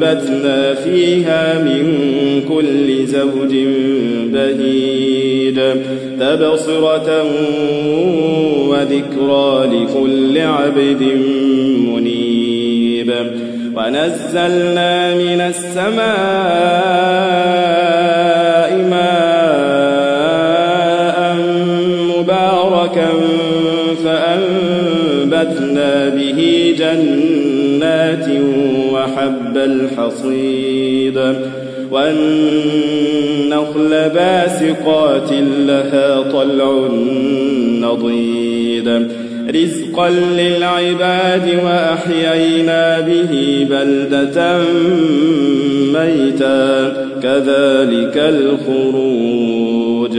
وأنبتنا فيها من كل زوج بهيد تبصرة وذكرى لكل عبد منيب ونزلنا من السماء ماء مباركا فأنبتنا به جنات وحب الحصيد والنخل باسقات لها طلع نضيد. رزقا للعباد وأحيينا به بلدة ميتا. كذلك الخروج.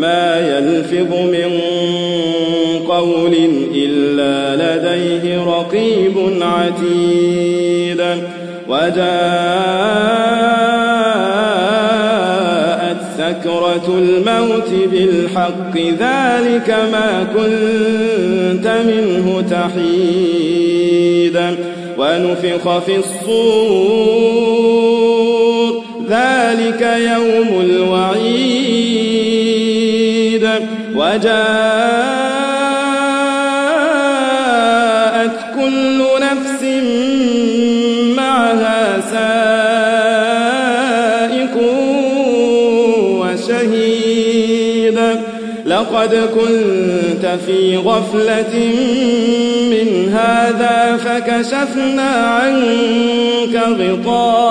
ما يلفظ من قول إلا لديه رقيب عتيد. وجاءت سكرة الموت بالحق ذلك ما كنت منه تحيدا ونفخ في الصور ذلك يوم الوعيد. وجاءت كل نفس معها سائق وشهيد. لقد كنت في غفلة من هذا فكشفنا عنك غطاءك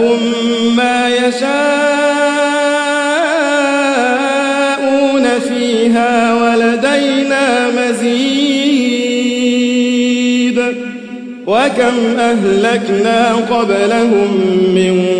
لهم ما يشاءون فيها ولدينا مزيد. وكم أهلكنا قبلهم من